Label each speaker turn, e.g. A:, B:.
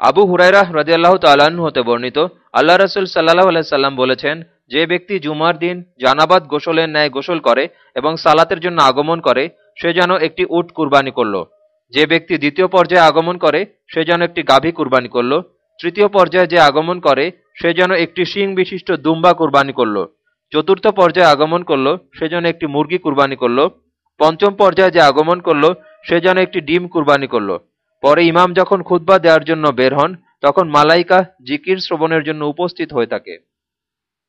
A: আবু হুরাইরাহ রাজিয়াল্লাহ তাল্লাহ্ন হতে বর্ণিত, আল্লাহ রসুল সাল্লাহ আলাইসাল্লাম বলেছেন, যে ব্যক্তি জুমার দিন জানাবাদ গোসলের ন্যায় গোসল করে এবং সালাতের জন্য আগমন করে, সে যেন একটি উট কুরবানি করল। যে ব্যক্তি দ্বিতীয় পর্যায়ে আগমন করে, সে যেন একটি গাভী কুরবানি করল। তৃতীয় পর্যায়ে যে আগমন করে, সে যেন একটি শিং বিশিষ্ট দুম্বা কুরবানি করল। চতুর্থ পর্যায়ে আগমন করল, সে যেন একটি মুরগি কুরবানি করল। পঞ্চম পর্যায়ে যে আগমন করল, সে যেন একটি ডিম কুরবানি করল। পরে ইমাম যখন খুতবা দেওয়ার জন্য বের হন, তখন মালাইকা জিকির শ্রবণের জন্য উপস্থিত হয়ে থাকে।